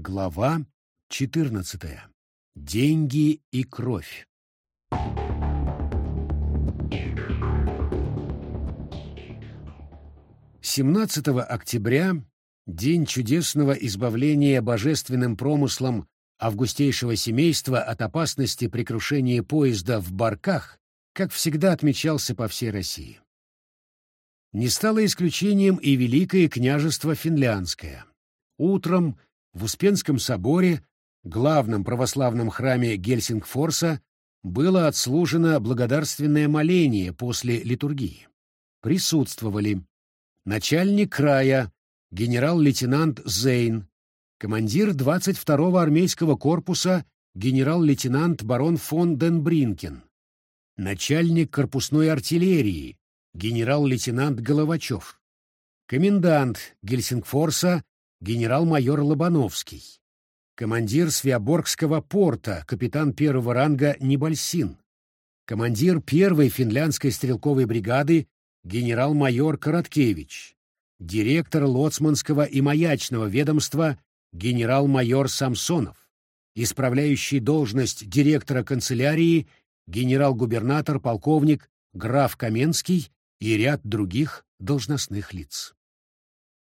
Глава 14. Деньги и кровь. 17 октября, день чудесного избавления божественным промыслом августейшего семейства от опасности при крушении поезда в Барках, как всегда отмечался по всей России. Не стало исключением и Великое княжество Финляндское. Утром в Успенском соборе, главном православном храме Гельсингфорса, было отслужено благодарственное моление после литургии. Присутствовали начальник края, генерал-лейтенант Зейн, командир 22-го армейского корпуса генерал-лейтенант барон фон Денбринкен, начальник корпусной артиллерии, генерал-лейтенант Головачев, комендант Гельсингфорса генерал-майор Лобановский, командир Свяборгского порта, капитан первого ранга Небольсин, командир первой финляндской стрелковой бригады генерал-майор Короткевич, директор лоцманского и маячного ведомства генерал-майор Самсонов, исправляющий должность директора канцелярии генерал-губернатор полковник граф Каменский и ряд других должностных лиц.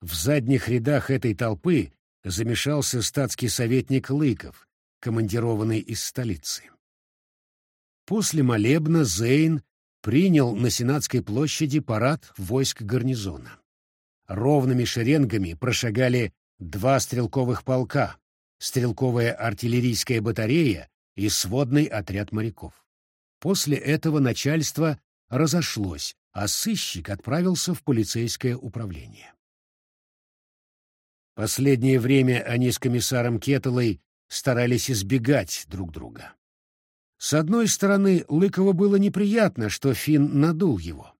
В задних рядах этой толпы замешался статский советник Лыков, командированный из столицы. После молебна Зейн принял на Сенатской площади парад войск гарнизона. Ровными шеренгами прошагали два стрелковых полка, стрелковая артиллерийская батарея и сводный отряд моряков. После этого начальство разошлось, а сыщик отправился в полицейское управление. Последнее время они с комиссаром Кетелой старались избегать друг друга. С одной стороны, Лыкову было неприятно, что Финн надул его.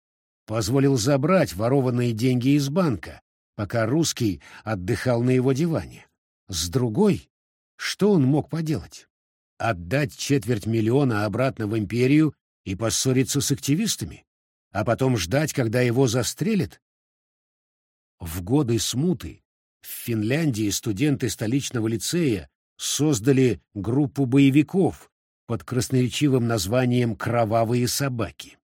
Позволил забрать ворованные деньги из банка, пока русский отдыхал на его диване. С другой, что он мог поделать? Отдать четверть миллиона обратно в империю и поссориться с активистами? А потом ждать, когда его застрелят? В годы смуты в Финляндии студенты столичного лицея создали группу боевиков под красноречивым названием «Кровавые собаки».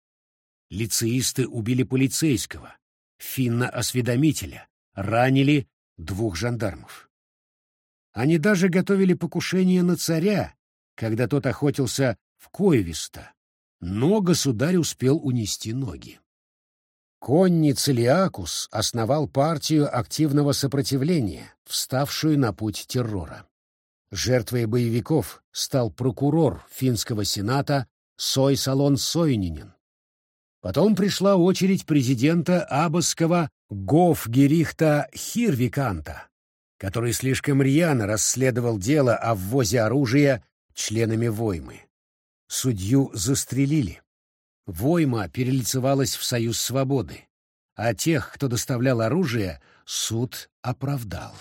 Лицеисты убили полицейского, финна-осведомителя, ранили двух жандармов. Они даже готовили покушение на царя, когда тот охотился в Коевиста, но государь успел унести ноги. Конни Целиакус основал партию активного сопротивления, вставшую на путь террора. Жертвой боевиков стал прокурор финского сената Сой Салон Сойнинен. Потом пришла очередь президента Абасского Гофгерихта Хирвиканта, который слишком рьяно расследовал дело о ввозе оружия членами Воймы. Судью застрелили. Войма перелицевалась в Союз Свободы, а тех, кто доставлял оружие, суд оправдал.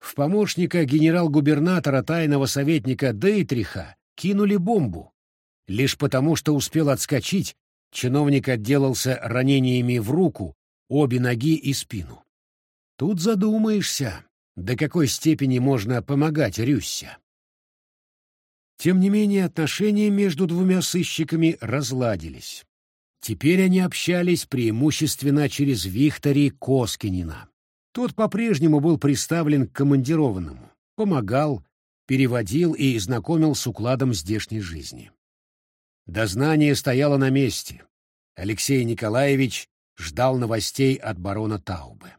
В помощника генерал-губернатора тайного советника Дейтриха кинули бомбу. Лишь потому, что успел отскочить, чиновник отделался ранениями в руку, обе ноги и спину. Тут задумаешься, до какой степени можно помогать Рюссе. Тем не менее, отношения между двумя сыщиками разладились. Теперь они общались преимущественно через Вихтори Коскинина. Тот по-прежнему был приставлен к командированному, помогал, переводил и знакомил с укладом здешней жизни. Дознание стояло на месте. Алексей Николаевич ждал новостей от барона Таубы.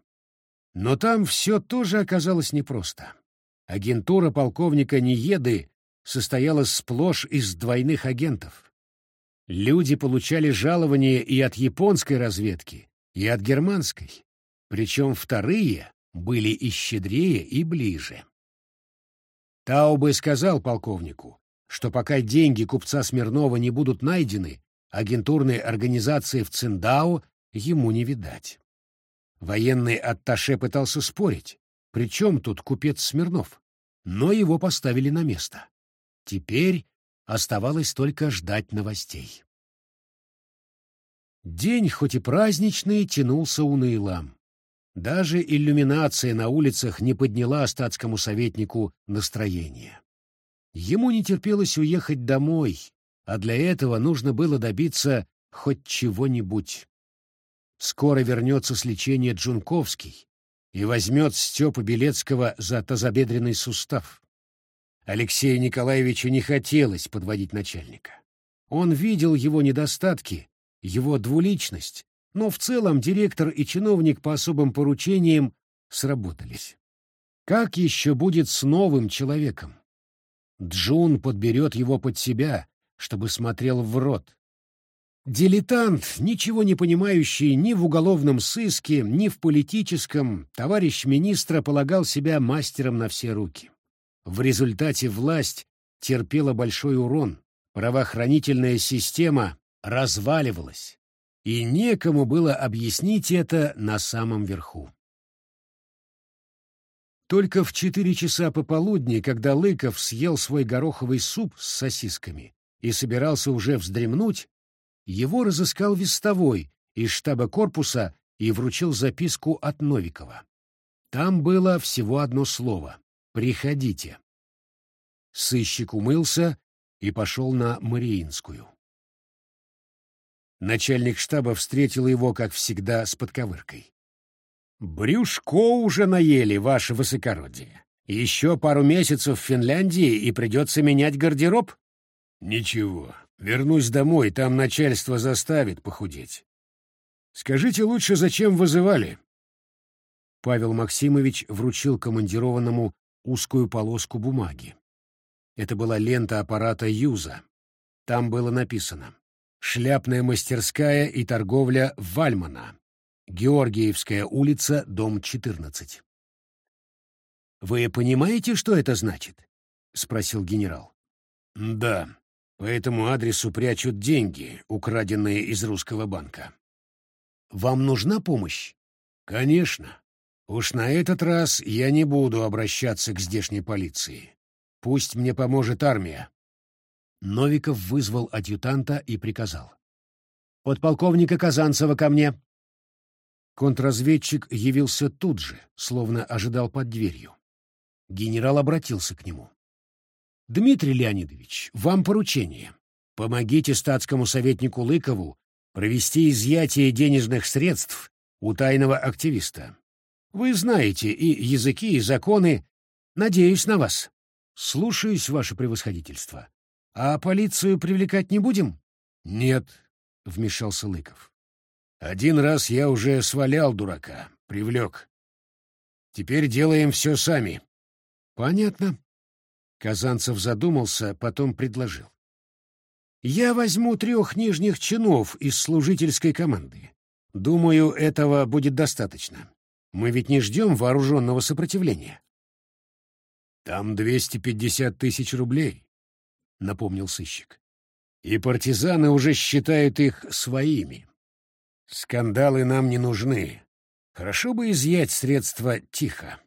Но там все тоже оказалось непросто. Агентура полковника Ниеды состояла сплошь из двойных агентов. Люди получали жалования и от японской разведки, и от германской, причем вторые были и щедрее, и ближе. Таубе сказал полковнику, что пока деньги купца Смирнова не будут найдены, агентурной организации в Циндао ему не видать. Военный атташе пытался спорить, причем тут купец Смирнов, но его поставили на место. Теперь оставалось только ждать новостей. День, хоть и праздничный, тянулся уныло. Даже иллюминация на улицах не подняла статскому советнику настроение. Ему не терпелось уехать домой, а для этого нужно было добиться хоть чего-нибудь. Скоро вернется с лечения Джунковский и возьмет Степа Белецкого за тазобедренный сустав. Алексею Николаевичу не хотелось подводить начальника. Он видел его недостатки, его двуличность, но в целом директор и чиновник по особым поручениям сработались. Как еще будет с новым человеком? Джун подберет его под себя, чтобы смотрел в рот. Дилетант, ничего не понимающий ни в уголовном сыске, ни в политическом, товарищ министра полагал себя мастером на все руки. В результате власть терпела большой урон, правоохранительная система разваливалась и некому было объяснить это на самом верху. Только в четыре часа пополудни, когда Лыков съел свой гороховый суп с сосисками и собирался уже вздремнуть, его разыскал вестовой из штаба корпуса и вручил записку от Новикова. Там было всего одно слово — «Приходите». Сыщик умылся и пошел на Мариинскую. Начальник штаба встретил его, как всегда, с подковыркой. «Брюшко уже наели, ваше высокородие. Еще пару месяцев в Финляндии, и придется менять гардероб?» «Ничего, вернусь домой, там начальство заставит похудеть. Скажите лучше, зачем вызывали?» Павел Максимович вручил командированному узкую полоску бумаги. Это была лента аппарата «Юза». Там было написано Шляпная мастерская и торговля Вальмана. Георгиевская улица, дом 14. «Вы понимаете, что это значит?» — спросил генерал. «Да, по этому адресу прячут деньги, украденные из русского банка». «Вам нужна помощь?» «Конечно. Уж на этот раз я не буду обращаться к здешней полиции. Пусть мне поможет армия. Новиков вызвал адъютанта и приказал. «Подполковника Казанцева ко мне!» Контрразведчик явился тут же, словно ожидал под дверью. Генерал обратился к нему. «Дмитрий Леонидович, вам поручение. Помогите статскому советнику Лыкову провести изъятие денежных средств у тайного активиста. Вы знаете и языки, и законы. Надеюсь на вас. Слушаюсь, ваше превосходительство. А полицию привлекать не будем? Нет, вмешался Лыков. Один раз я уже свалял дурака, привлек. Теперь делаем все сами. Понятно. Казанцев задумался, потом предложил. Я возьму трех нижних чинов из служительской команды. Думаю, этого будет достаточно. Мы ведь не ждем вооруженного сопротивления. Там 250 тысяч рублей. — напомнил сыщик. «И партизаны уже считают их своими. Скандалы нам не нужны. Хорошо бы изъять средства тихо».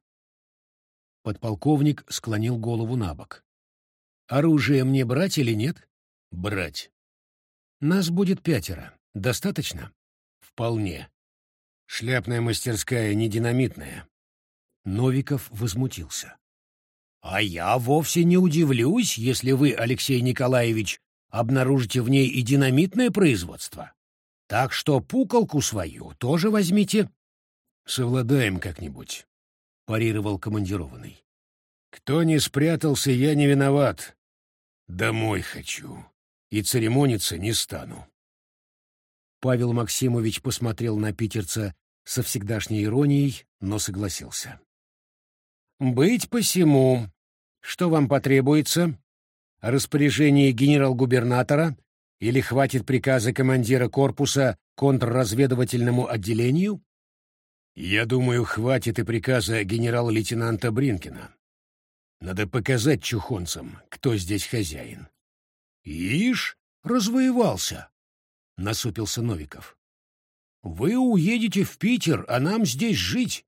Подполковник склонил голову на бок. «Оружие мне брать или нет?» «Брать». «Нас будет пятеро. Достаточно?» «Вполне. Шляпная мастерская не динамитная». Новиков возмутился. А я вовсе не удивлюсь, если вы, Алексей Николаевич, обнаружите в ней и динамитное производство. Так что пукалку свою тоже возьмите. Совладаем как-нибудь, — парировал командированный. Кто не спрятался, я не виноват. Домой хочу. И церемониться не стану. Павел Максимович посмотрел на питерца со всегдашней иронией, но согласился. «Быть посему. Что вам потребуется? Распоряжение генерал-губернатора или хватит приказа командира корпуса контрразведывательному отделению? Я думаю, хватит и приказа генерал-лейтенанта Бринкина. Надо показать чухонцам, кто здесь хозяин. Ишь, развоевался, — насупился Новиков. Вы уедете в Питер, а нам здесь жить.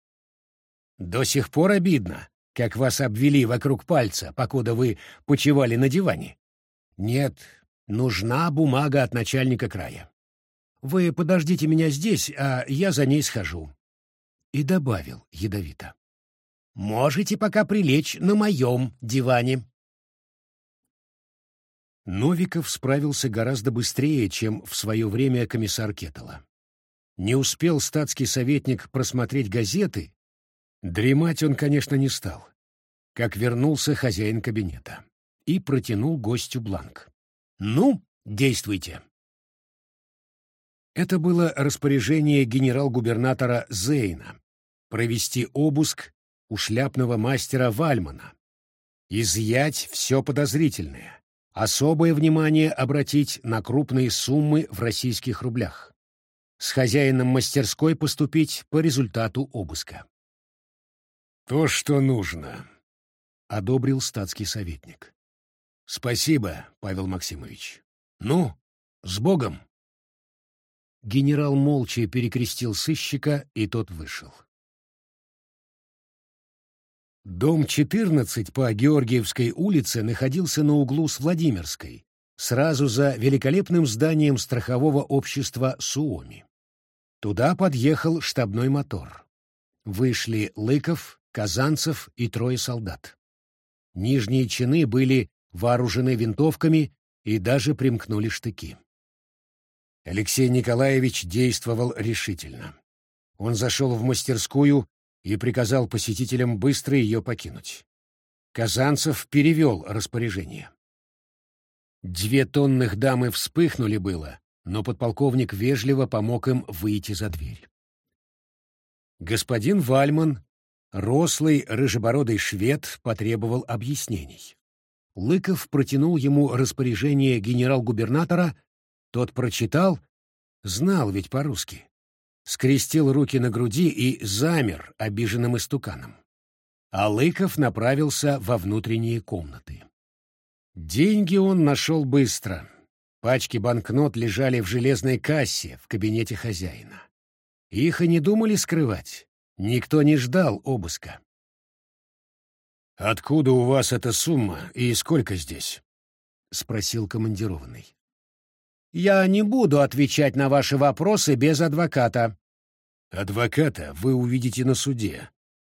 До сих пор обидно, как вас обвели вокруг пальца, покуда вы почивали на диване. Нет, нужна бумага от начальника края. Вы подождите меня здесь, а я за ней схожу. и добавил ядовито. «Можете пока прилечь на моем диване». Новиков справился гораздо быстрее, чем в свое время комиссар Кетала. Не успел статский советник просмотреть газеты, дремать он, конечно, не стал, как вернулся хозяин кабинета и протянул гостю бланк. «Ну, действуйте». Это было распоряжение генерал-губернатора Зейна провести обыск у шляпного мастера Вальмана, изъять все подозрительное, особое внимание обратить на крупные суммы в российских рублях, с хозяином мастерской поступить по результату обыска. «То, что нужно», — одобрил статский советник. «Спасибо, Павел Максимович. Ну, с Богом!» Генерал молча перекрестил сыщика, и тот вышел. Дом 14 по Георгиевской улице находился на углу с Владимирской, сразу за великолепным зданием страхового общества «Суоми». Туда подъехал штабной мотор. Вышли Лыков, Казанцев и трое солдат. Нижние чины были вооружены винтовками и даже примкнули штыки. Алексей Николаевич действовал решительно. Он зашел в мастерскую и приказал посетителям быстро ее покинуть. Казанцев перевел распоряжение. Две тонных дамы вспыхнули было, но подполковник вежливо помог им выйти за дверь. Господин Вальман, рослый рыжебородый швед, потребовал объяснений. Лыков протянул ему распоряжение генерал-губернатора, тот прочитал, знал ведь по-русски, скрестил руки на груди и замер обиженным истуканом. А Лыков направился во внутренние комнаты. Деньги он нашел быстро. Пачки банкнот лежали в железной кассе в кабинете хозяина. Их и не думали скрывать. Никто не ждал обыска. «Откуда у вас эта сумма и сколько здесь?» — спросил командированный. «Я не буду отвечать на ваши вопросы без адвоката». «Адвоката вы увидите на суде.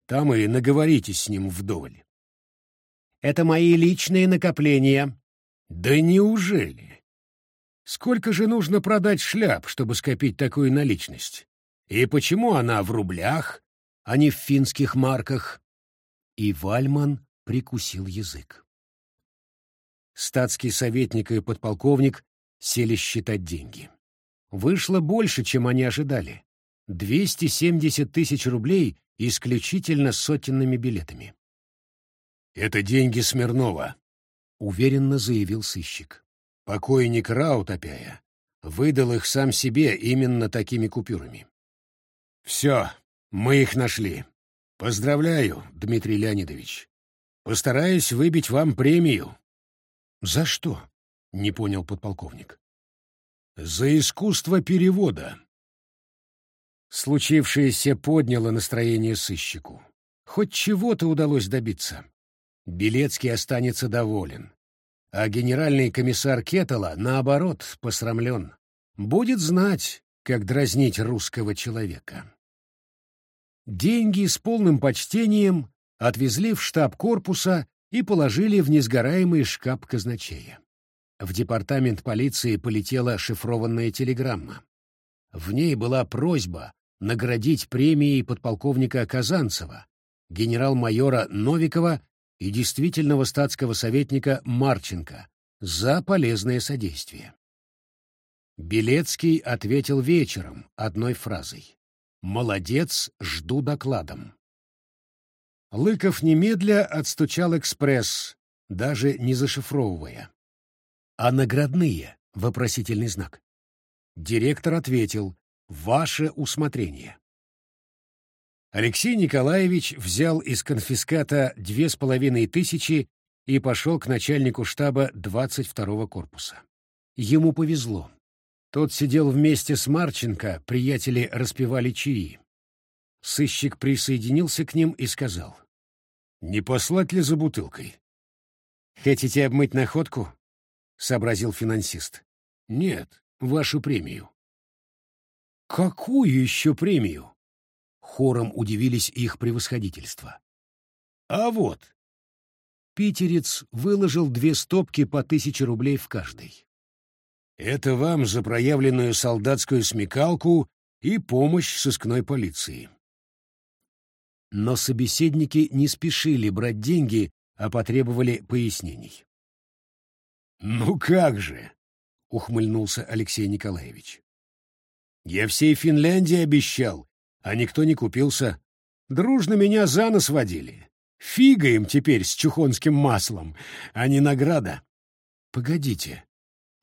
Там и наговоритесь с ним вдоволь». «Это мои личные накопления». «Да неужели? Сколько же нужно продать шляп, чтобы скопить такую наличность? И почему она в рублях, а не в финских марках?» И Вальман прикусил язык. Статский советник и подполковник сели считать деньги. Вышло больше, чем они ожидали. 270 тысяч рублей исключительно сотенными билетами. «Это деньги Смирнова», — уверенно заявил сыщик. «Покойник Раутопяя выдал их сам себе именно такими купюрами». «Все, мы их нашли. Поздравляю, Дмитрий Леонидович. Постараюсь выбить вам премию. За что? Не понял подполковник. За искусство перевода. Случившееся подняло настроение сыщику. Хоть чего-то удалось добиться. Белецкий останется доволен. А генеральный комиссар Кетала, наоборот, посрамлен. Будет знать, как дразнить русского человека. Деньги с полным почтением отвезли в штаб корпуса и положили в несгораемый шкаф казначея. В департамент полиции полетела шифрованная телеграмма. В ней была просьба наградить премией подполковника Казанцева, генерал-майора Новикова и действительного статского советника Марченко за полезное содействие. Белецкий ответил вечером одной фразой. Молодец, жду докладом. Лыков немедля отстучал экспресс, даже не зашифровывая. А наградные? Вопросительный знак. Директор ответил «Ваше усмотрение». Алексей Николаевич взял из конфиската две с половиной тысячи и пошел к начальнику штаба 22-го корпуса. Ему повезло. Тот сидел вместе с Марченко, приятели распевали чаи. Сыщик присоединился к ним и сказал. «Не послать ли за бутылкой?» «Хотите обмыть находку?» — сообразил финансист. «Нет, вашу премию». «Какую еще премию?» Хором удивились их превосходительство. А вот. Питерец выложил две стопки по тысяче рублей в каждой. Это вам за проявленную солдатскую смекалку и помощь сыскной полиции. Но собеседники не спешили брать деньги, а потребовали пояснений. «Ну как же!» — ухмыльнулся Алексей Николаевич. «Я всей Финляндии обещал, а никто не купился. Дружно меня за нос водили. Фига им теперь с чухонским маслом, а не награда». «Погодите,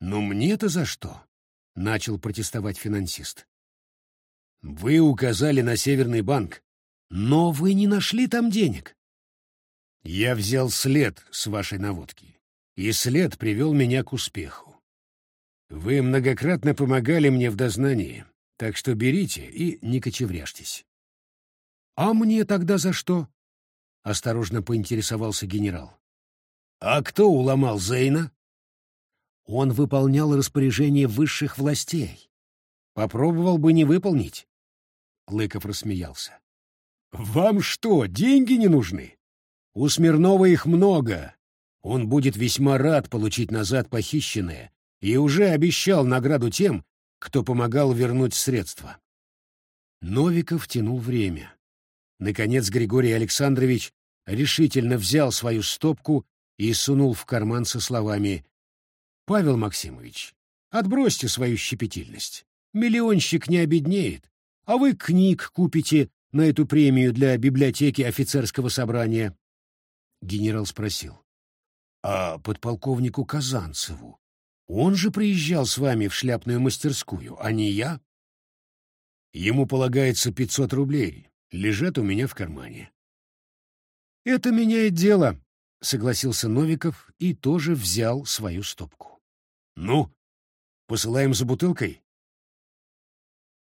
но мне-то за что?» — начал протестовать финансист. «Вы указали на Северный банк, но вы не нашли там денег». «Я взял след с вашей наводки, и след привел меня к успеху. Вы многократно помогали мне в дознании, так что берите и не кочевряжьтесь». «А мне тогда за что?» — осторожно поинтересовался генерал. «А кто уломал Зейна?» Он выполнял распоряжение высших властей. Попробовал бы не выполнить. Лыков рассмеялся. «Вам что, деньги не нужны? У Смирнова их много. Он будет весьма рад получить назад похищенное и уже обещал награду тем, кто помогал вернуть средства». Новиков тянул время. Наконец Григорий Александрович решительно взял свою стопку и сунул в карман со словами Павел Максимович, отбросьте свою щепетильность. Миллионщик не обеднеет, а вы книг купите на эту премию для библиотеки офицерского собрания. Генерал спросил. А подполковнику Казанцеву? Он же приезжал с вами в шляпную мастерскую, а не я? Ему полагается пятьсот рублей, лежат у меня в кармане. Это меняет дело, согласился Новиков и тоже взял свою стопку. «Ну, посылаем за бутылкой?»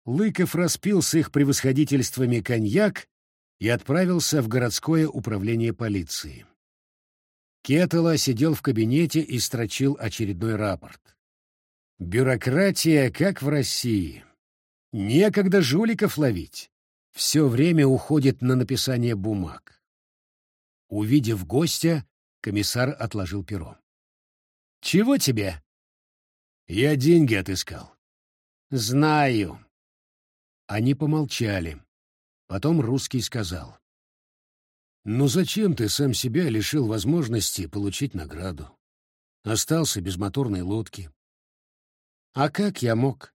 Лыков распил с их превосходительствами коньяк и отправился в городское управление полиции. Кетала сидел в кабинете и строчил очередной рапорт. Бюрократия, как в России. Некогда жуликов ловить. Все время уходит на написание бумаг. Увидев гостя, комиссар отложил перо. «Чего тебе?» Я деньги отыскал. Знаю. Они помолчали. Потом русский сказал. Ну зачем ты сам себя лишил возможности получить награду? Остался без моторной лодки. А как я мог?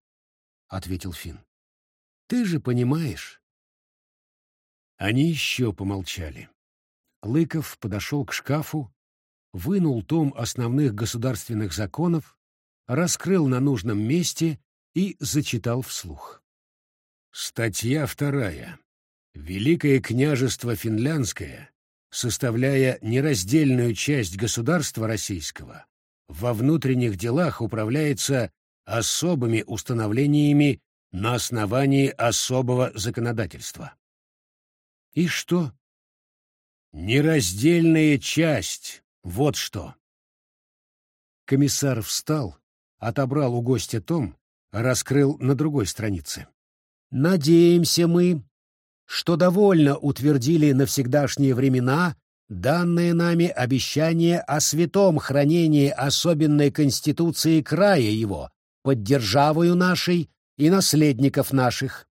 Ответил Фин. Ты же понимаешь. Они еще помолчали. Лыков подошел к шкафу, вынул том основных государственных законов раскрыл на нужном месте и зачитал вслух. Статья вторая. Великое княжество Финляндское, составляя нераздельную часть государства российского, во внутренних делах управляется особыми установлениями на основании особого законодательства. И что? Нераздельная часть, вот что. Комиссар встал, отобрал у гостя том, раскрыл на другой странице. «Надеемся мы, что довольно утвердили на всегдашние времена данное нами обещание о святом хранении особенной конституции края его, под державою нашей и наследников наших».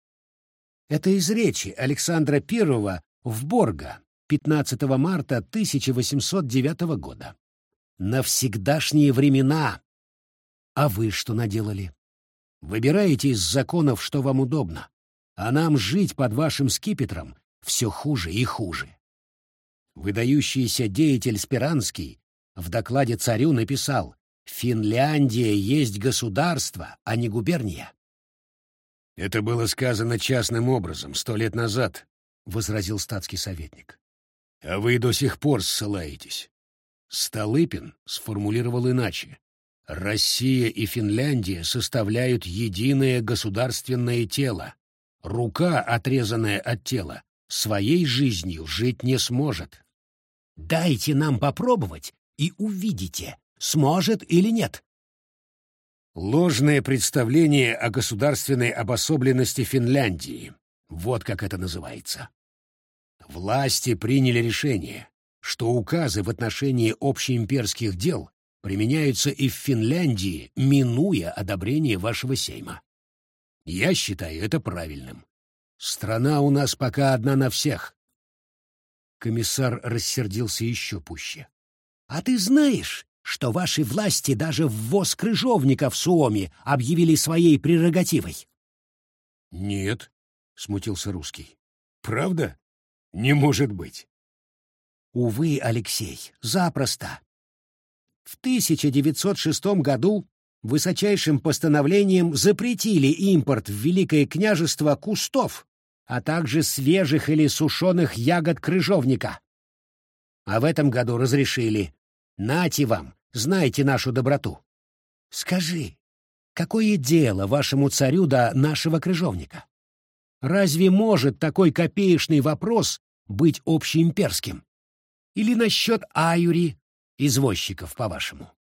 Это из речи Александра I в Борго 15 марта 1809 года. На всегдашние времена а вы что наделали? Выбираете из законов, что вам удобно, а нам жить под вашим скипетром все хуже и хуже. Выдающийся деятель Спиранский в докладе царю написал «Финляндия есть государство, а не губерния». «Это было сказано частным образом сто лет назад», — возразил статский советник. «А вы до сих пор ссылаетесь». Столыпин сформулировал иначе. Россия и Финляндия составляют единое государственное тело. Рука, отрезанная от тела, своей жизнью жить не сможет. Дайте нам попробовать и увидите, сможет или нет. Ложное представление о государственной обособленности Финляндии. Вот как это называется. Власти приняли решение, что указы в отношении общеимперских дел применяются и в Финляндии, минуя одобрение вашего сейма. Я считаю это правильным. Страна у нас пока одна на всех. Комиссар рассердился еще пуще. А ты знаешь, что ваши власти даже ввоз крыжовника в Суоми объявили своей прерогативой? Нет, смутился русский. Правда? Не может быть. Увы, Алексей, запросто. В 1906 году высочайшим постановлением запретили импорт в Великое княжество кустов, а также свежих или сушеных ягод крыжовника. А в этом году разрешили. Нате вам, знайте нашу доброту. Скажи, какое дело вашему царю до нашего крыжовника? Разве может такой копеечный вопрос быть общеимперским? Или насчет аюри, извозчиков, по-вашему?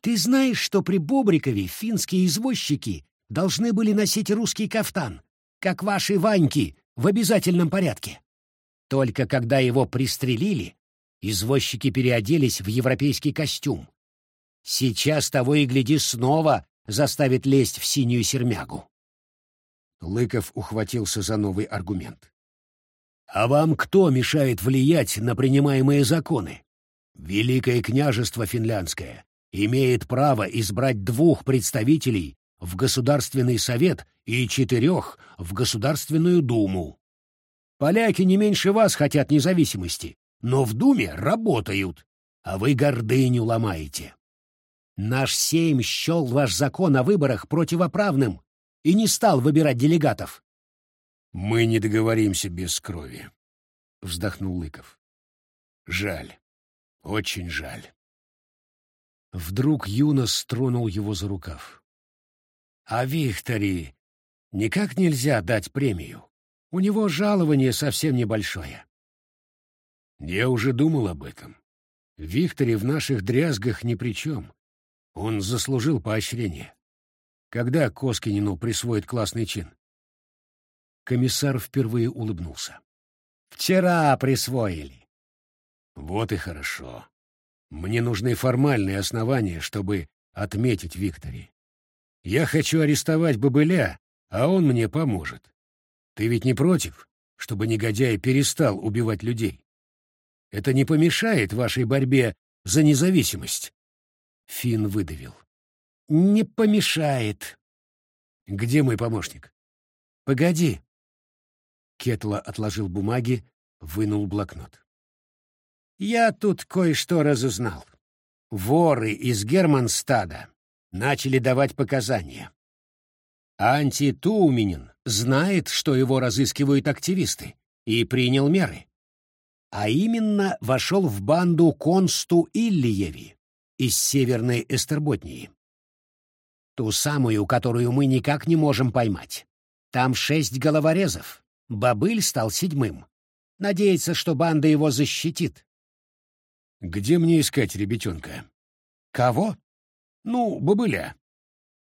Ты знаешь, что при Бобрикове финские извозчики должны были носить русский кафтан, как ваши Ваньки, в обязательном порядке. Только когда его пристрелили, извозчики переоделись в европейский костюм. Сейчас того и гляди снова заставит лезть в синюю сермягу. Лыков ухватился за новый аргумент. «А вам кто мешает влиять на принимаемые законы? Великое княжество финляндское имеет право избрать двух представителей в Государственный совет и четырех в Государственную думу. Поляки не меньше вас хотят независимости, но в думе работают, а вы гордыню ломаете. Наш Сейм счел ваш закон о выборах противоправным и не стал выбирать делегатов. «Мы не договоримся без крови», — вздохнул Лыков. «Жаль, очень жаль». Вдруг Юнос тронул его за рукав. «А Виктори никак нельзя дать премию. У него жалование совсем небольшое». «Я уже думал об этом. Виктори в наших дрязгах ни при чем. Он заслужил поощрение. Когда Коскинину присвоит классный чин?» Комиссар впервые улыбнулся. «Вчера присвоили». «Вот и хорошо. Мне нужны формальные основания, чтобы отметить Виктори. Я хочу арестовать бобыля, а он мне поможет. Ты ведь не против, чтобы негодяй перестал убивать людей? Это не помешает вашей борьбе за независимость?» Фин выдавил. «Не помешает». «Где мой помощник?» «Погоди». Кетла отложил бумаги, вынул блокнот. «Я тут кое-что разузнал. Воры из Германстада начали давать показания. Анти Тууминин знает, что его разыскивают активисты, и принял меры. А именно вошел в банду Консту Иллиеви из Северной Эстерботнии. Ту самую, которую мы никак не можем поймать. Там шесть головорезов. Бабыль стал седьмым. Надеется, что банда его защитит. Где мне искать ребятенка? Кого? Ну, бабыля.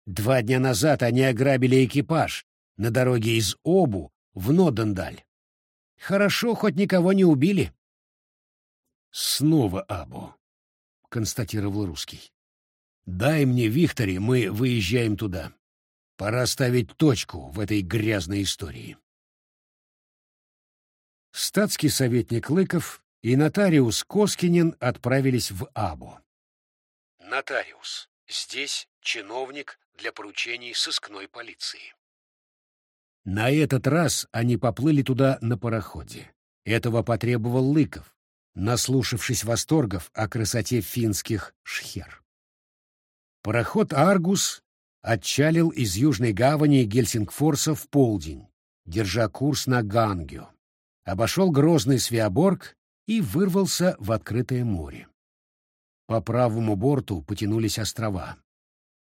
Два дня назад они ограбили экипаж на дороге из Обу в Нодендаль. Хорошо, хоть никого не убили. Снова Абу, констатировал русский. Дай мне Виктори, мы выезжаем туда. Пора ставить точку в этой грязной истории. Статский советник Лыков и нотариус Коскинин отправились в Абу. Нотариус. Здесь чиновник для поручений сыскной полиции. На этот раз они поплыли туда на пароходе. Этого потребовал Лыков, наслушавшись восторгов о красоте финских шхер. Пароход «Аргус» отчалил из южной гавани Гельсингфорса в полдень, держа курс на Гангю, обошел грозный Свеоборг и вырвался в открытое море. По правому борту потянулись острова.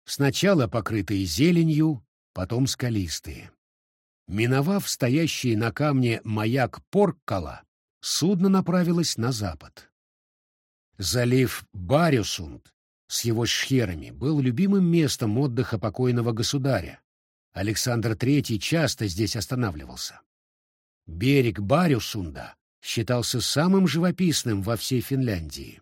Сначала покрытые зеленью, потом скалистые. Миновав стоящий на камне маяк Порккала, судно направилось на запад. Залив Барюсунд с его шхерами был любимым местом отдыха покойного государя. Александр III часто здесь останавливался. Берег Барюсунда считался самым живописным во всей Финляндии.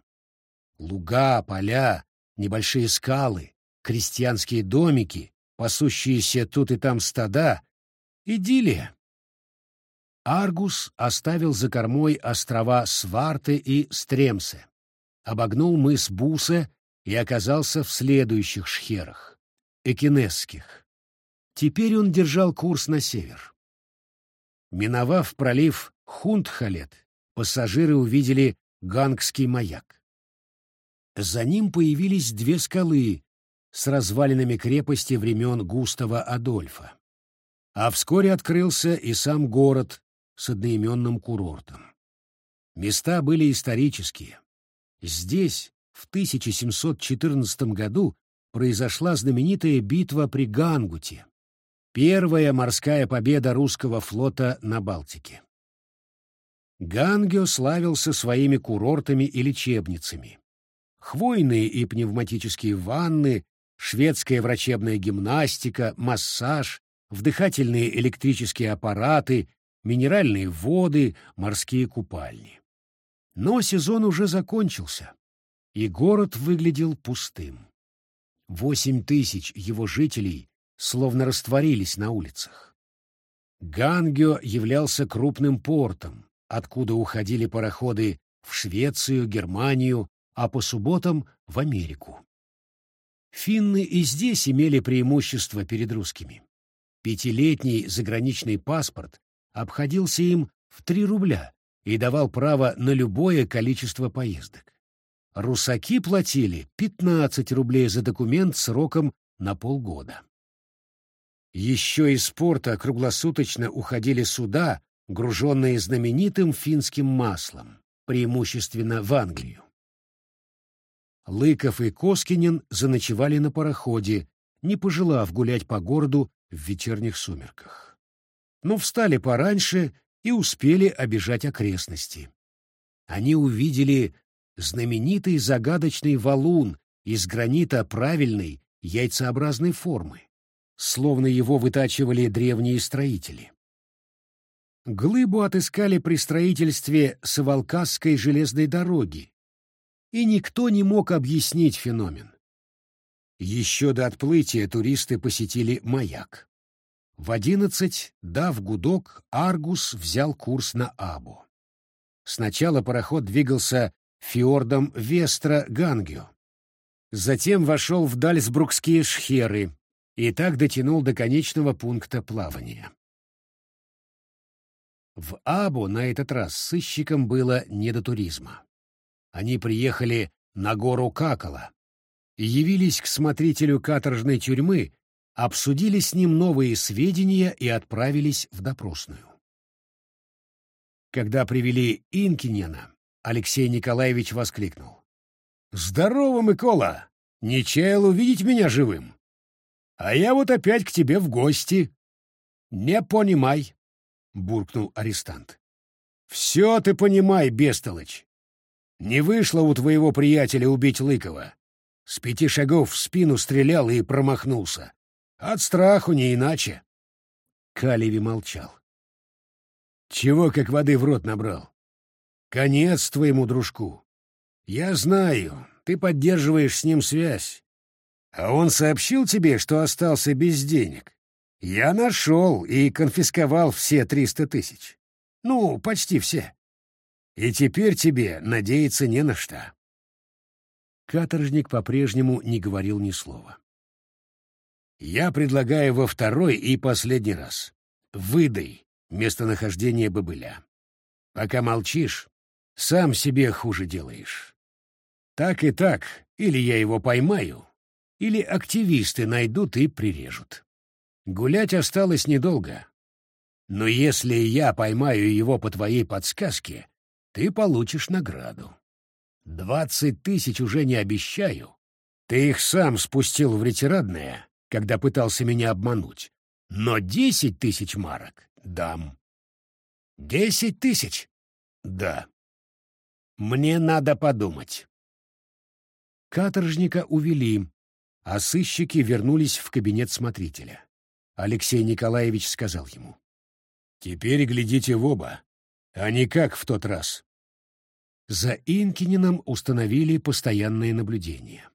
Луга, поля, небольшие скалы, крестьянские домики, пасущиеся тут и там стада — идиллия. Аргус оставил за кормой острова Сварты и Стремсе, обогнул мыс Бусе и оказался в следующих шхерах — Экинесских. Теперь он держал курс на север. Миновав пролив Хундхалет, пассажиры увидели Гангский маяк. За ним появились две скалы с развалинами крепости времен Густава Адольфа. А вскоре открылся и сам город с одноименным курортом. Места были исторические. Здесь в 1714 году произошла знаменитая битва при Гангуте, первая морская победа русского флота на Балтике. Гангио славился своими курортами и лечебницами. Хвойные и пневматические ванны, шведская врачебная гимнастика, массаж, вдыхательные электрические аппараты, минеральные воды, морские купальни. Но сезон уже закончился, и город выглядел пустым. Восемь тысяч его жителей словно растворились на улицах. Гангио являлся крупным портом, откуда уходили пароходы в Швецию, Германию, а по субботам — в Америку. Финны и здесь имели преимущество перед русскими. Пятилетний заграничный паспорт обходился им в 3 рубля и давал право на любое количество поездок. Русаки платили 15 рублей за документ сроком на полгода. Еще из порта круглосуточно уходили суда, груженные знаменитым финским маслом, преимущественно в Англию. Лыков и Коскинин заночевали на пароходе, не пожелав гулять по городу в вечерних сумерках. Но встали пораньше и успели обижать окрестности. Они увидели знаменитый загадочный валун из гранита правильной яйцеобразной формы, словно его вытачивали древние строители. Глыбу отыскали при строительстве Савалкасской железной дороги, и никто не мог объяснить феномен. Еще до отплытия туристы посетили маяк. В одиннадцать, дав гудок, Аргус взял курс на Абу. Сначала пароход двигался фьордом Вестра-Гангио. Затем вошел в Дальсбрукские шхеры и так дотянул до конечного пункта плавания. В Абу на этот раз сыщикам было не до туризма. Они приехали на гору Какала явились к смотрителю каторжной тюрьмы, обсудили с ним новые сведения и отправились в допросную. Когда привели Инкинена, Алексей Николаевич воскликнул. «Здорово, Микола! Не чаял увидеть меня живым? А я вот опять к тебе в гости. Не понимай!» — буркнул арестант. «Все ты понимай, бестолочь. Не вышло у твоего приятеля убить Лыкова. С пяти шагов в спину стрелял и промахнулся. От страху не иначе. Калеви молчал. Чего как воды в рот набрал? Конец твоему дружку. Я знаю, ты поддерживаешь с ним связь. А он сообщил тебе, что остался без денег. Я нашел и конфисковал все триста тысяч. Ну, почти все. И теперь тебе надеяться не на что. Каторжник по-прежнему не говорил ни слова. Я предлагаю во второй и последний раз. Выдай местонахождение бобыля. Пока молчишь, сам себе хуже делаешь. Так и так, или я его поймаю, или активисты найдут и прирежут. Гулять осталось недолго. Но если я поймаю его по твоей подсказке, ты получишь награду. Двадцать тысяч уже не обещаю. Ты их сам спустил в ретирадное, когда пытался меня обмануть. Но десять тысяч марок дам. Десять тысяч? Да. Мне надо подумать. Каторжника увели, а сыщики вернулись в кабинет смотрителя. Алексей Николаевич сказал ему. Теперь глядите в оба, а не как в тот раз. За Инкинином установили постоянное наблюдение.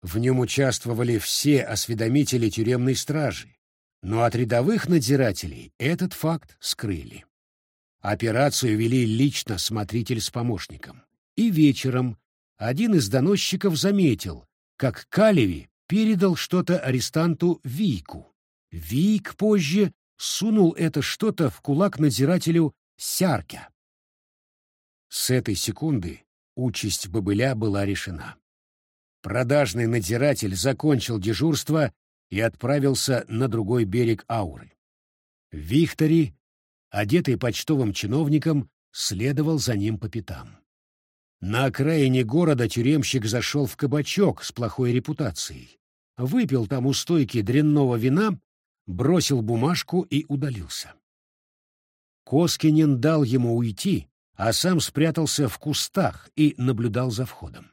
В нем участвовали все осведомители тюремной стражи, но от рядовых надзирателей этот факт скрыли. Операцию вели лично смотритель с помощником. И вечером один из доносчиков заметил, как Калеви передал что-то арестанту Вийку. Вик позже сунул это что-то в кулак надзирателю Сяркя. С этой секунды участь бобыля была решена. Продажный надзиратель закончил дежурство и отправился на другой берег Ауры. Вихтори, одетый почтовым чиновником, следовал за ним по пятам. На окраине города тюремщик зашел в кабачок с плохой репутацией, выпил там у стойки дрянного вина, бросил бумажку и удалился. Коскинин дал ему уйти, а сам спрятался в кустах и наблюдал за входом.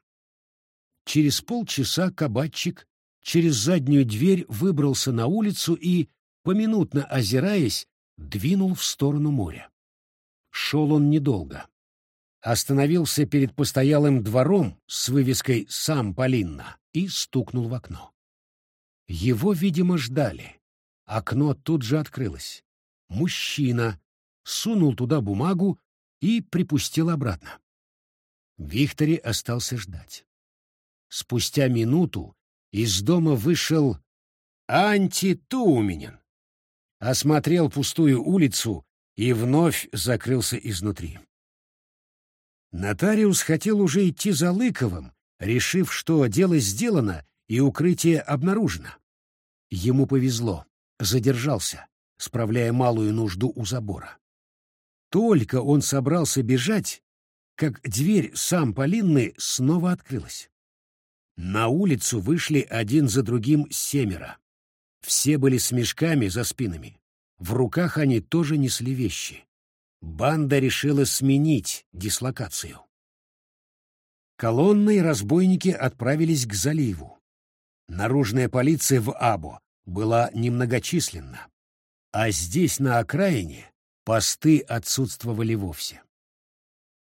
Через полчаса кабачик через заднюю дверь выбрался на улицу и, поминутно озираясь, двинул в сторону моря. Шел он недолго. Остановился перед постоялым двором с вывеской «Сам Полинна» и стукнул в окно. Его, видимо, ждали. Окно тут же открылось. Мужчина сунул туда бумагу и припустил обратно. Виктори остался ждать. Спустя минуту из дома вышел антитуменин, осмотрел пустую улицу и вновь закрылся изнутри. Нотариус хотел уже идти за Лыковым, решив, что дело сделано и укрытие обнаружено. Ему повезло, задержался, справляя малую нужду у забора. Только он собрался бежать, как дверь сам Полинны снова открылась. На улицу вышли один за другим семеро. Все были с мешками за спинами. В руках они тоже несли вещи. Банда решила сменить дислокацию. Колонной разбойники отправились к заливу. Наружная полиция в Або была немногочисленна, а здесь, на окраине, посты отсутствовали вовсе.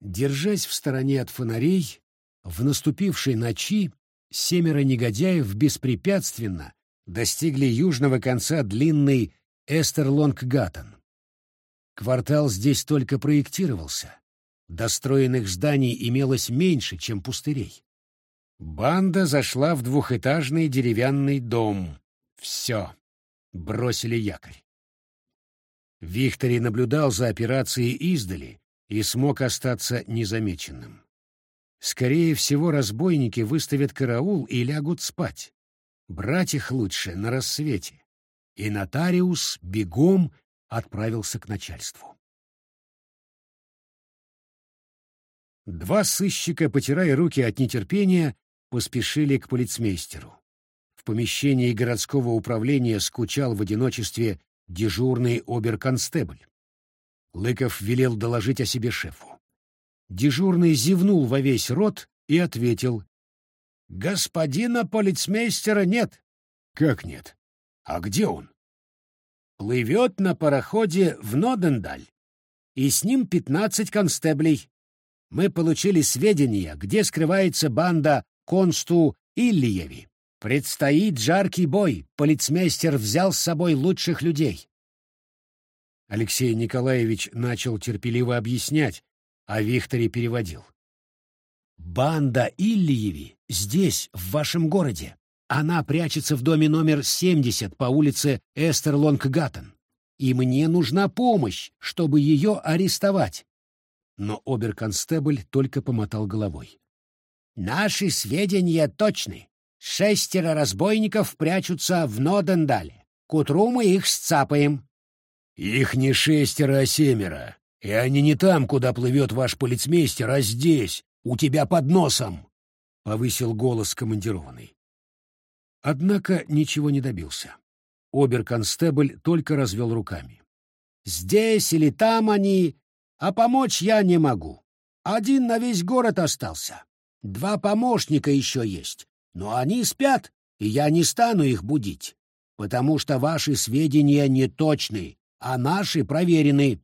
Держась в стороне от фонарей, в наступившей ночи семеро негодяев беспрепятственно достигли южного конца длинной Эстерлонггаттен. Квартал здесь только проектировался. Достроенных зданий имелось меньше, чем пустырей. Банда зашла в двухэтажный деревянный дом. Все. Бросили якорь. Виктори наблюдал за операцией издали и смог остаться незамеченным. Скорее всего, разбойники выставят караул и лягут спать. Брать их лучше на рассвете. И нотариус бегом отправился к начальству. Два сыщика, потирая руки от нетерпения, поспешили к полицмейстеру. Помещении городского управления скучал в одиночестве дежурный оберконстебль. Лыков велел доложить о себе шефу. Дежурный зевнул во весь рот и ответил. — Господина полицмейстера нет. — Как нет? А где он? — Плывет на пароходе в Нодендаль. И с ним пятнадцать констеблей. Мы получили сведения, где скрывается банда Консту Ильеви. Предстоит жаркий бой. Полицмейстер взял с собой лучших людей. Алексей Николаевич начал терпеливо объяснять, а Викторе переводил. «Банда Ильеви здесь, в вашем городе. Она прячется в доме номер 70 по улице Эстерлонггаттен. И мне нужна помощь, чтобы ее арестовать». Но оберконстебль только помотал головой. «Наши сведения точны. Шестеро разбойников прячутся в Нодендале. К утру мы их сцапаем». «Их не шестеро, а семеро», и они не там, куда плывет ваш полицмейстер, а здесь, у тебя под носом!» — повысил голос командированный. Однако ничего не добился. Оберконстебль только развел руками. «Здесь или там они, а помочь я не могу. Один на весь город остался. Два помощника еще есть, но они спят, и я не стану их будить, потому что ваши сведения не точны, а наши проверены.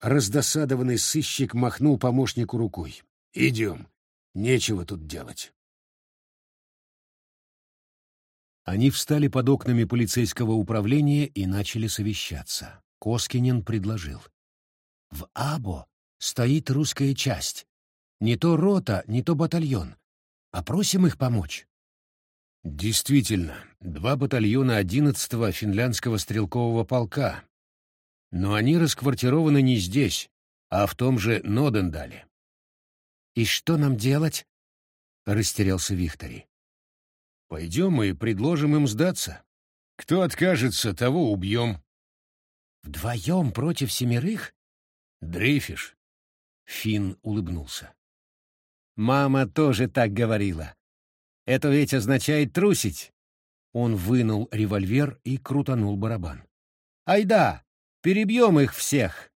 Раздосадованный сыщик махнул помощнику рукой. «Идем. Нечего тут делать». Они встали под окнами полицейского управления и начали совещаться. Коскинин предложил. «В Або стоит русская часть. Не то рота, не то батальон. Попросим их помочь». Действительно, два батальона 11-го финляндского стрелкового полка. Но они расквартированы не здесь, а в том же Нодендале. «И что нам делать?» — растерялся Виктори. «Пойдем и предложим им сдаться. Кто откажется, того убьем». «Вдвоем против семерых?» «Дрейфишь?» Финн улыбнулся. «Мама тоже так говорила. Это ведь означает трусить». Он вынул револьвер и крутанул барабан. «Айда, перебьем их всех!»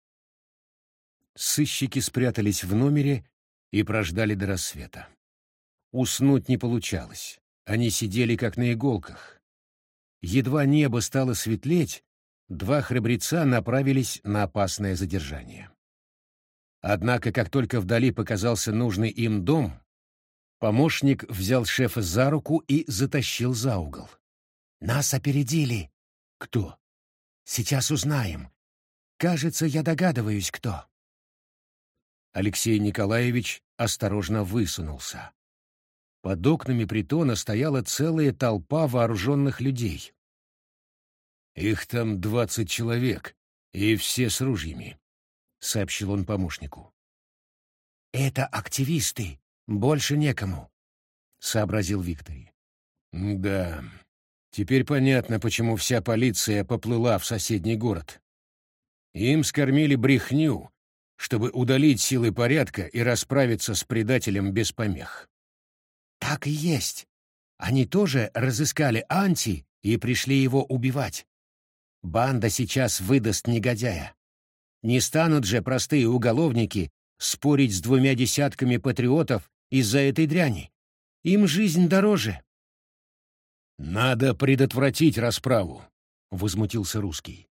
Сыщики спрятались в номере и прождали до рассвета. Уснуть не получалось. Они сидели как на иголках. Едва небо стало светлеть, два храбреца направились на опасное задержание. Однако, как только вдали показался нужный им дом, помощник взял шефа за руку и затащил за угол. «Нас опередили!» «Кто?» «Сейчас узнаем. Кажется, я догадываюсь, кто». Алексей Николаевич осторожно высунулся. Под окнами притона стояла целая толпа вооруженных людей. «Их там двадцать человек, и все с ружьями», — сообщил он помощнику. «Это активисты, больше некому», — сообразил Виктори. «Да, теперь понятно, почему вся полиция поплыла в соседний город. Им скормили брехню, чтобы удалить силы порядка и расправиться с предателем без помех. Так и есть. Они тоже разыскали Анти и пришли его убивать. Банда сейчас выдаст негодяя. Не станут же простые уголовники спорить с двумя десятками патриотов из-за этой дряни. Им жизнь дороже. «Надо предотвратить расправу», — возмутился русский.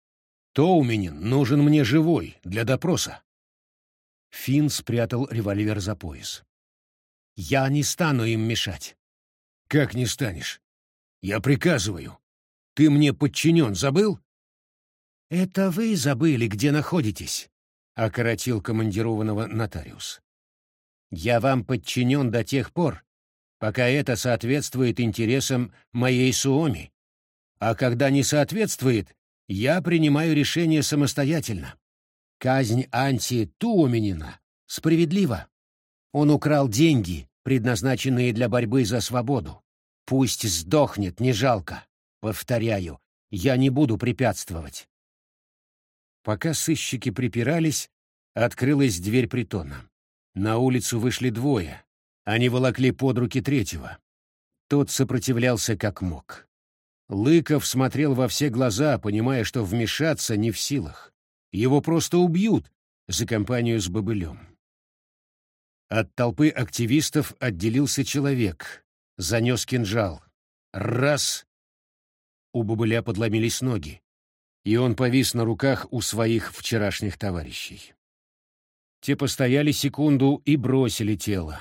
«Тоуменин нужен мне живой, для допроса». Финн спрятал револьвер за пояс. Я не стану им мешать. Как не станешь? Я приказываю. Ты мне подчинен, забыл? Это вы забыли, где находитесь, — окоротил командированного нотариус. Я вам подчинен до тех пор, пока это соответствует интересам моей Суоми. А когда не соответствует, я принимаю решение самостоятельно. Казнь Анти Туоменина справедлива. Он украл деньги, предназначенные для борьбы за свободу. Пусть сдохнет, не жалко. Повторяю, я не буду препятствовать. Пока сыщики припирались, открылась дверь притона. На улицу вышли двое. Они волокли под руки третьего. Тот сопротивлялся как мог. Лыков смотрел во все глаза, понимая, что вмешаться не в силах. Его просто убьют за компанию с бобылем. От толпы активистов отделился человек, занес кинжал. Раз! У бобыля подломились ноги, и он повис на руках у своих вчерашних товарищей. Те постояли секунду и бросили тело,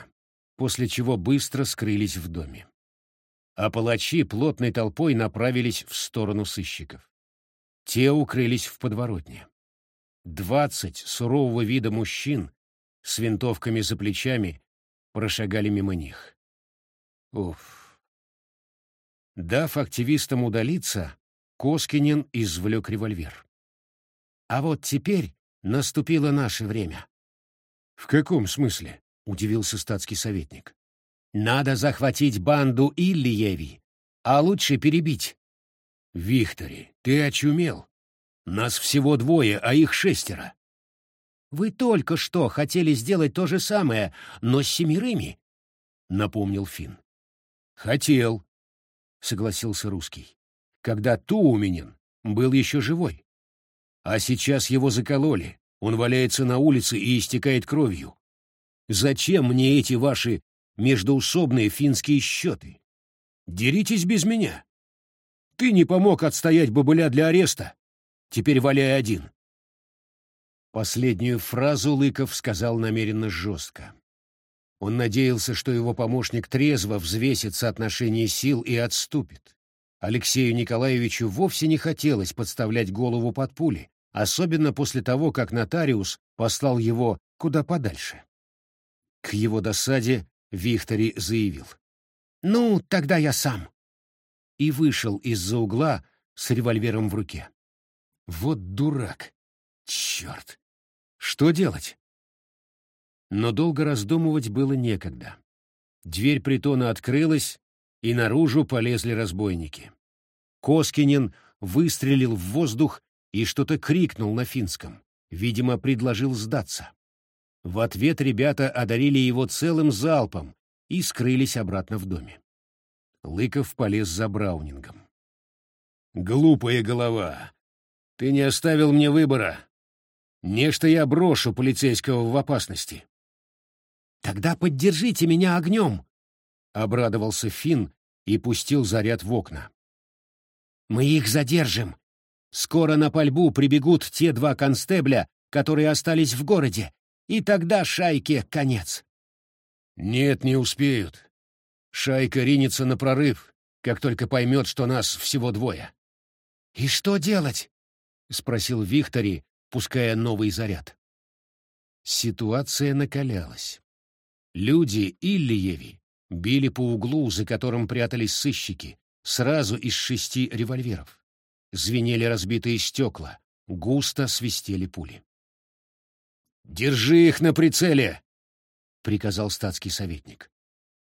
после чего быстро скрылись в доме. А палачи плотной толпой направились в сторону сыщиков. Те укрылись в подворотне. Двадцать сурового вида мужчин с винтовками за плечами прошагали мимо них. Уф. Дав активистам удалиться, Коскинин извлек револьвер. А вот теперь наступило наше время. «В каком смысле?» — удивился статский советник. «Надо захватить банду Иллиеви, а лучше перебить». «Виктори, ты очумел? Нас всего двое, а их шестеро. Вы только что хотели сделать то же самое, но с семерыми, — напомнил Финн. Хотел, — согласился русский, — когда Тууменин был еще живой. А сейчас его закололи, он валяется на улице и истекает кровью. Зачем мне эти ваши междоусобные финские счеты? Деритесь без меня. Ты не помог отстоять бабыля для ареста. Теперь валяй один. Последнюю фразу Лыков сказал намеренно жестко. Он надеялся, что его помощник трезво взвесит соотношение сил и отступит. Алексею Николаевичу вовсе не хотелось подставлять голову под пули, особенно после того, как нотариус послал его куда подальше. К его досаде Виктори заявил. «Ну, тогда я сам». И вышел из-за угла с револьвером в руке. Вот дурак. Черт. Что делать? Но долго раздумывать было некогда. Дверь притона открылась, и наружу полезли разбойники. Коскинин выстрелил в воздух и что-то крикнул на финском. Видимо, предложил сдаться. В ответ ребята одарили его целым залпом и скрылись обратно в доме. Лыков полез за Браунингом. «Глупая голова! Ты не оставил мне выбора. Нечто я брошу полицейского в опасности». «Тогда поддержите меня огнем!» — обрадовался Финн и пустил заряд в окна. «Мы их задержим. Скоро на пальбу прибегут те два констебля, которые остались в городе, и тогда шайке конец». «Нет, не успеют. Шайка ринется на прорыв, как только поймет, что нас всего двое». «И что делать?» — спросил Виктори, пуская новый заряд. Ситуация накалялась. Люди Иллиеви били по углу, за которым прятались сыщики, сразу из шести револьверов. Звенели разбитые стекла, густо свистели пули. «Держи их на прицеле!» — приказал статский советник.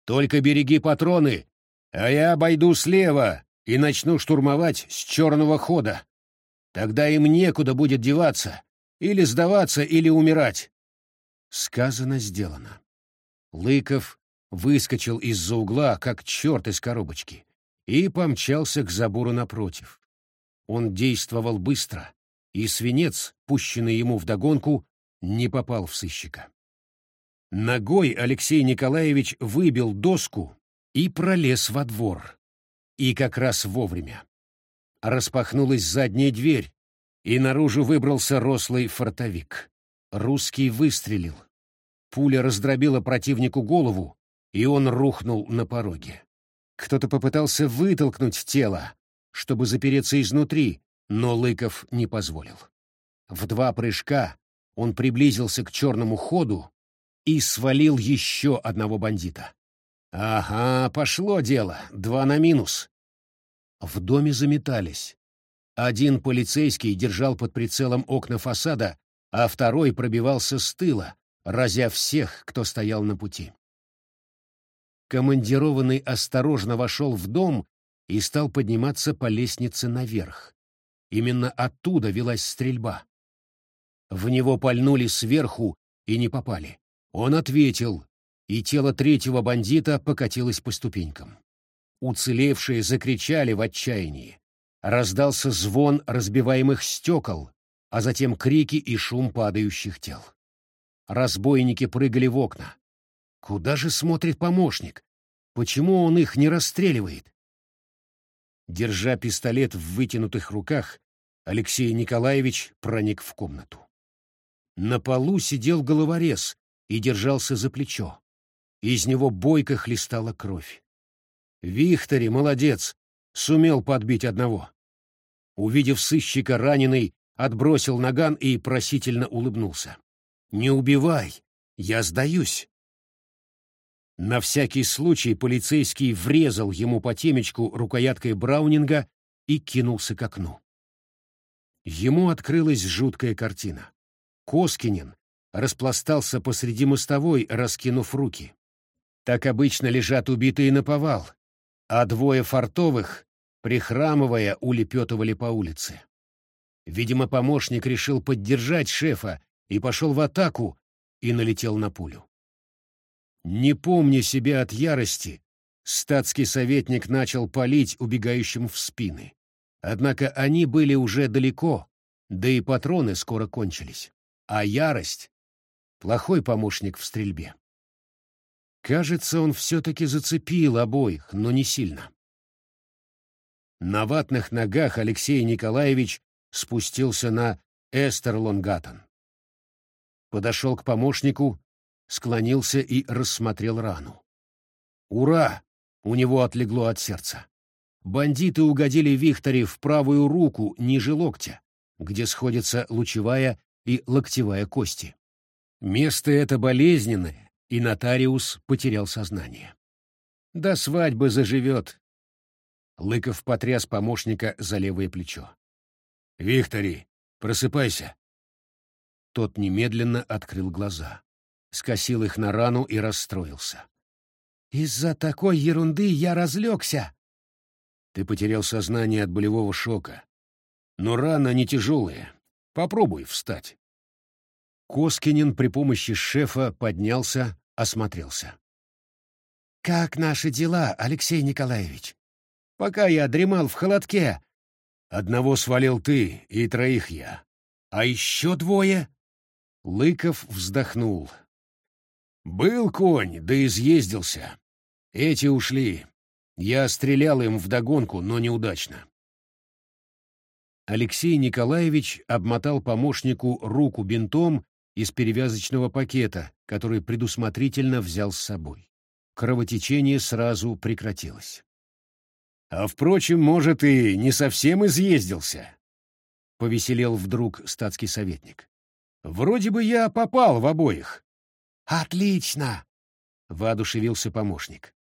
«Только береги патроны, а я обойду слева и начну штурмовать с черного хода. Тогда им некуда будет деваться, или сдаваться, или умирать». Сказано, сделано. Лыков выскочил из-за угла, как черт из коробочки, и помчался к забору напротив. Он действовал быстро, и свинец, пущенный ему вдогонку, не попал в сыщика. Ногой Алексей Николаевич выбил доску и пролез во двор. И как раз вовремя. Распахнулась задняя дверь, и наружу выбрался рослый фортовик. Русский выстрелил. Пуля раздробила противнику голову, и он рухнул на пороге. Кто-то попытался вытолкнуть тело, чтобы запереться изнутри, но Лыков не позволил. В два прыжка он приблизился к черному ходу и свалил еще одного бандита. Ага, пошло дело, два на минус. В доме заметались. Один полицейский держал под прицелом окна фасада, а второй пробивался с тыла, разя всех, кто стоял на пути. Командированный осторожно вошел в дом и стал подниматься по лестнице наверх. Именно оттуда велась стрельба. В него пальнули сверху и не попали. Он ответил, и тело третьего бандита покатилось по ступенькам. Уцелевшие закричали в отчаянии. Раздался звон разбиваемых стекол, а затем крики и шум падающих тел. Разбойники прыгали в окна. Куда же смотрит помощник? Почему он их не расстреливает? Держа пистолет в вытянутых руках, Алексей Николаевич проник в комнату. На полу сидел головорез и держался за плечо. Из него бойко хлестала кровь. Вихтори, молодец, сумел подбить одного. Увидев сыщика раненый, отбросил наган и просительно улыбнулся. Не убивай, я сдаюсь. На всякий случай полицейский врезал ему по темечку рукояткой Браунинга и кинулся к окну. Ему открылась жуткая картина. Коскинин распластался посреди мостовой, раскинув руки. Так обычно лежат убитые на повал, а двое фартовых, прихрамывая, улепетывали по улице. Видимо, помощник решил поддержать шефа и пошел в атаку и налетел на пулю. Не помня себя от ярости, статский советник начал палить убегающим в спины. Однако они были уже далеко, да и патроны скоро кончились. А ярость — плохой помощник в стрельбе. Кажется, он все-таки зацепил обоих, но не сильно. На ватных ногах Алексей Николаевич спустился на Эстерлонгаттен. Подошел к помощнику, склонился и рассмотрел рану. Ура! У него отлегло от сердца. Бандиты угодили Викторе в правую руку ниже локтя, где сходятся лучевая и локтевая кости. Место это болезненное, и нотариус потерял сознание. До свадьбы заживет. Лыков потряс помощника за левое плечо. «Виктори, просыпайся!» Тот немедленно открыл глаза, скосил их на рану и расстроился. «Из-за такой ерунды я разлегся!» «Ты потерял сознание от болевого шока. Но рана не тяжелая. Попробуй встать». Коскинин при помощи шефа поднялся, осмотрелся. «Как наши дела, Алексей Николаевич? Пока я дремал в холодке. Одного свалил ты и троих я. А еще двое?» Лыков вздохнул. «Был конь, да изъездился. Эти ушли. Я стрелял им вдогонку, но неудачно». Алексей Николаевич обмотал помощнику руку бинтом из перевязочного пакета, который предусмотрительно взял с собой. Кровотечение сразу прекратилось. «А, впрочем, может, и не совсем изъездился», — повеселел вдруг статский советник. Вроде бы я попал в обоих. Отлично, воодушевился помощник.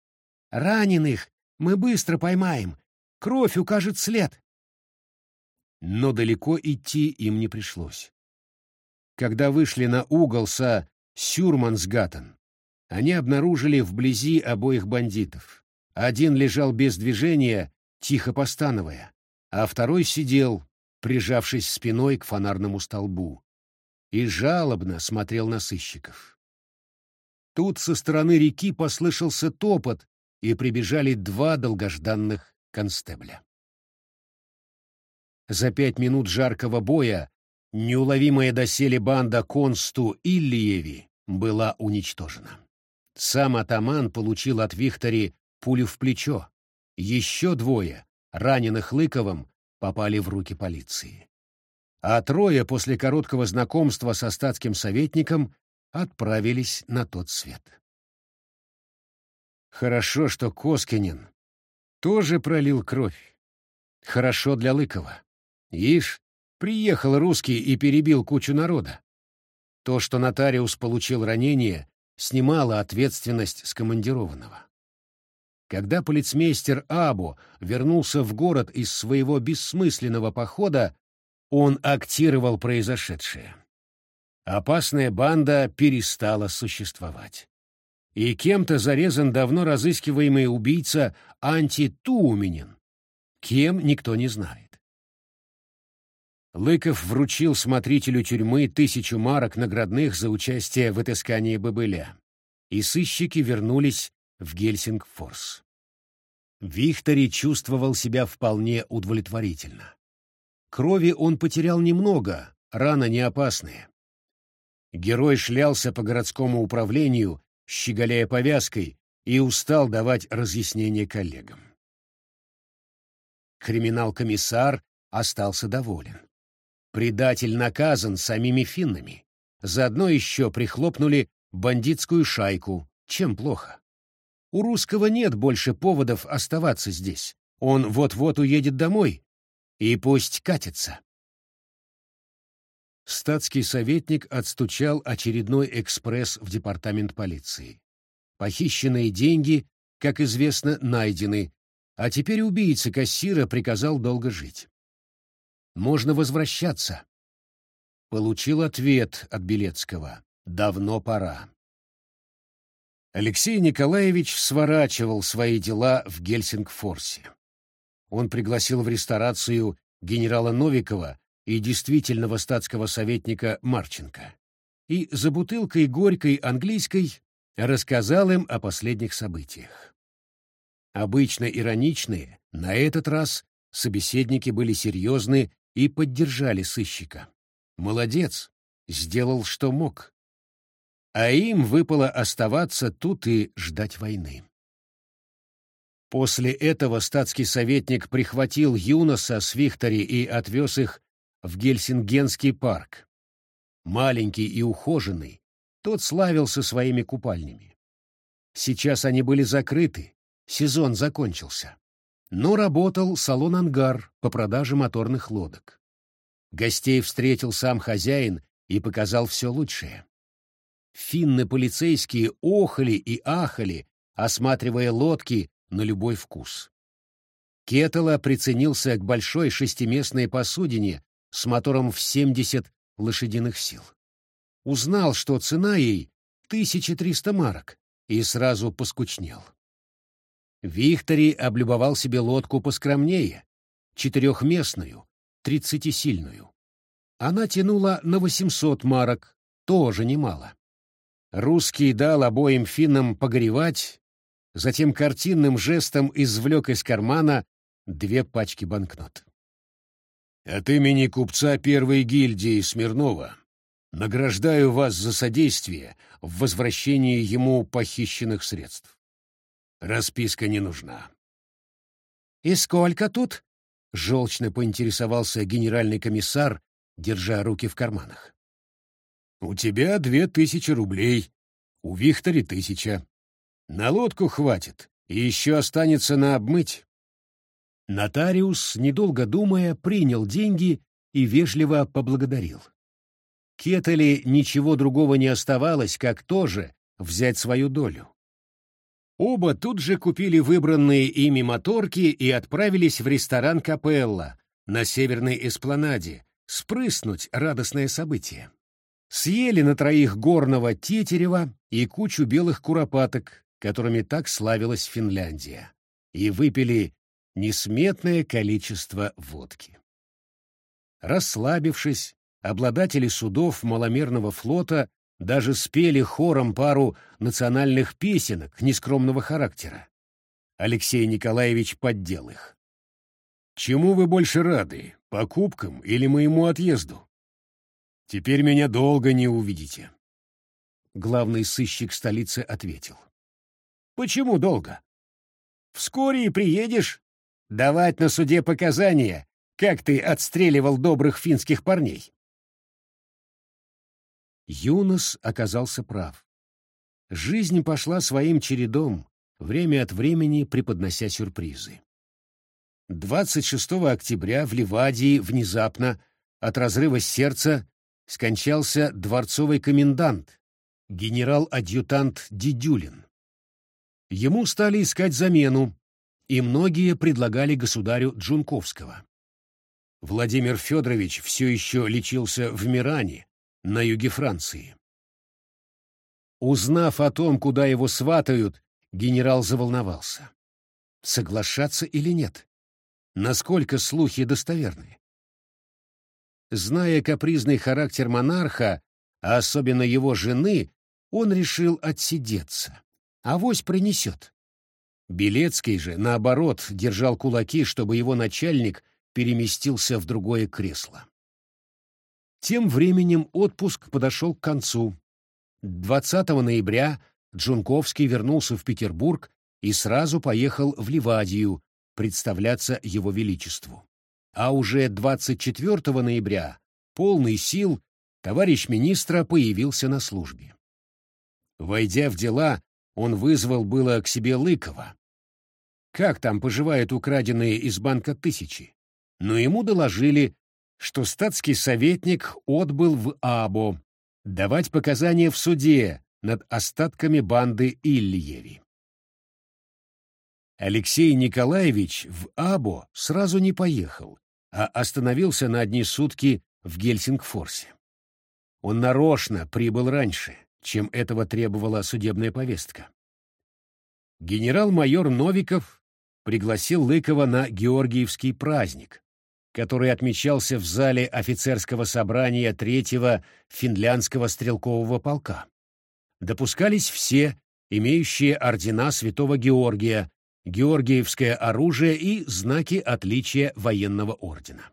Раненых мы быстро поймаем. Кровь укажет след. Но далеко идти им не пришлось. Когда вышли на угол со Сюрмансгаттен, они обнаружили вблизи обоих бандитов. Один лежал без движения, тихо постановая, а второй сидел, прижавшись спиной к фонарному столбу, и жалобно смотрел на сыщиков. Тут со стороны реки послышался топот, и прибежали два долгожданных констебля. За пять минут жаркого боя неуловимая доселе банда Консту Иллиеви была уничтожена. Сам атаман получил от Вихтори пулю в плечо. Еще двое, раненых Лыковым, попали в руки полиции а трое после короткого знакомства со статским советником отправились на тот свет. Хорошо, что Коскинин тоже пролил кровь. Хорошо для Лыкова. Ишь, приехал русский и перебил кучу народа. То, что нотариус получил ранение, снимало ответственность с командированного. Когда полицмейстер Абу вернулся в город из своего бессмысленного похода, он актировал произошедшее. Опасная банда перестала существовать. И кем-то зарезан давно разыскиваемый убийца Антитуменин. Кем, никто не знает. Лыков вручил смотрителю тюрьмы тысячу марок наградных за участие в отыскании бобыля. И сыщики вернулись в Гельсингфорс. Вихтори чувствовал себя вполне удовлетворительно. Крови он потерял немного, раны не опасные. Герой шлялся по городскому управлению, щеголяя повязкой, и устал давать разъяснения коллегам. Криминал-комиссар остался доволен. Предатель наказан самими финнами. Заодно еще прихлопнули бандитскую шайку. Чем плохо? У русского нет больше поводов оставаться здесь. Он вот-вот уедет домой, и пусть катится. Статский советник отстучал очередной экспресс в департамент полиции. Похищенные деньги, как известно, найдены, а теперь убийца кассира приказал долго жить. Можно возвращаться. Получил ответ от Белецкого. Давно пора. Алексей Николаевич сворачивал свои дела в Гельсингфорсе он пригласил в ресторацию генерала Новикова и действительного статского советника Марченко. И за бутылкой горькой английской рассказал им о последних событиях. Обычно ироничные, на этот раз собеседники были серьезны и поддержали сыщика. Молодец, сделал, что мог. А им выпало оставаться тут и ждать войны. После этого статский советник прихватил Юноса с Вихтори и отвез их в Гельсингенский парк. маленький и ухоженный, тот славился своими купальнями. Сейчас они были закрыты, сезон закончился. Но работал салон-ангар по продаже моторных лодок. Гостей встретил сам хозяин и показал все лучшее. Финны-полицейские охали и ахали, осматривая лодки на любой вкус. Кетела приценился к большой шестиместной посудине с мотором в 70 лошадиных сил. Узнал, что цена ей 1300 марок, и сразу поскучнел. Виктори облюбовал себе лодку поскромнее, четырехместную, тридцатисильную. Она тянула на 800 марок, тоже немало. Русский дал обоим финнам погревать, затем картинным жестом извлек из кармана две пачки банкнот. От имени купца первой гильдии Смирнова награждаю вас за содействие в возвращении ему похищенных средств. Расписка не нужна. «И сколько тут?» — желчно поинтересовался генеральный комиссар, держа руки в карманах. «У тебя две тысячи рублей, у Вихтори тысяча. На лодку хватит, и еще останется на обмыть». Нотариус, недолго думая, принял деньги и вежливо поблагодарил. Кетели ничего другого не оставалось, как тоже взять свою долю. Оба тут же купили выбранные ими моторки и отправились в ресторан «Капелла» на северной эспланаде спрыснуть радостное событие. Съели на троих горного тетерева и кучу белых куропаток, которыми так славилась Финляндия, и выпили несметное количество водки. Расслабившись, обладатели судов маломерного флота даже спели хором пару национальных песенок нескромного характера. Алексей Николаевич поддел их. «Чему вы больше рады, покупкам или моему отъезду? Теперь меня долго не увидите». Главный сыщик столицы ответил. «Почему долго? Вскоре и приедешь, давать на суде показания, как ты отстреливал добрых финских парней. Юнос оказался прав. Жизнь пошла своим чередом, время от времени преподнося сюрпризы. 26 октября в Ливадии внезапно от разрыва сердца скончался дворцовый комендант, генерал-адъютант Дидюлин. Ему стали искать замену, и многие предлагали государю Джунковского. Владимир Федорович все еще лечился в Миране, на юге Франции. Узнав о том, куда его сватают, генерал заволновался. Соглашаться или нет? Насколько слухи достоверны? Зная капризный характер монарха, а особенно его жены, он решил отсидеться. Авось принесет. Белецкий же, наоборот, держал кулаки, чтобы его начальник переместился в другое кресло. Тем временем отпуск подошел к концу. 20 ноября Джунковский вернулся в Петербург и сразу поехал в Ливадию представляться его величеству. А уже 24 ноября, полный сил, товарищ министра появился на службе. Войдя в дела, он вызвал было к себе Лыкова, как там поживают украденные из банка тысячи. Но ему доложили, что статский советник отбыл в Або давать показания в суде над остатками банды Ильеви. Алексей Николаевич в Або сразу не поехал, а остановился на одни сутки в Гельсингфорсе. Он нарочно прибыл раньше, чем этого требовала судебная повестка. Генерал-майор Новиков пригласил Лыкова на Георгиевский праздник, который отмечался в зале офицерского собрания третьего финляндского стрелкового полка. Допускались все, имеющие ордена святого Георгия, георгиевское оружие и знаки отличия военного ордена.